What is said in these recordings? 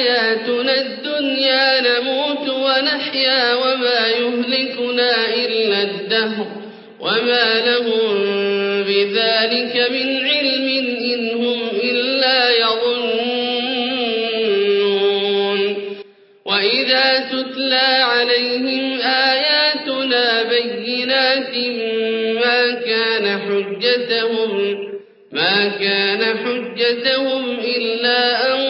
حياتنا الدنيا نموت ونحيا وما يهلكنا إلا الدهر وما لهم بذلك من علم إن هم إلا يظنون. وإذا تتلى عليهم آياتنا بينات ما كان حجتهم ما كان حجتهم إلا أن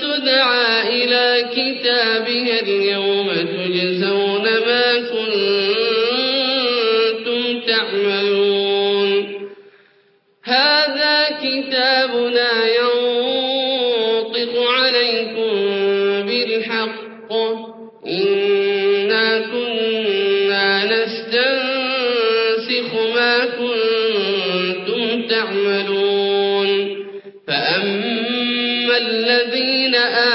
تدعى إلى كتابها اليوم تجزون ما كنتم تعملون. هذا كتابنا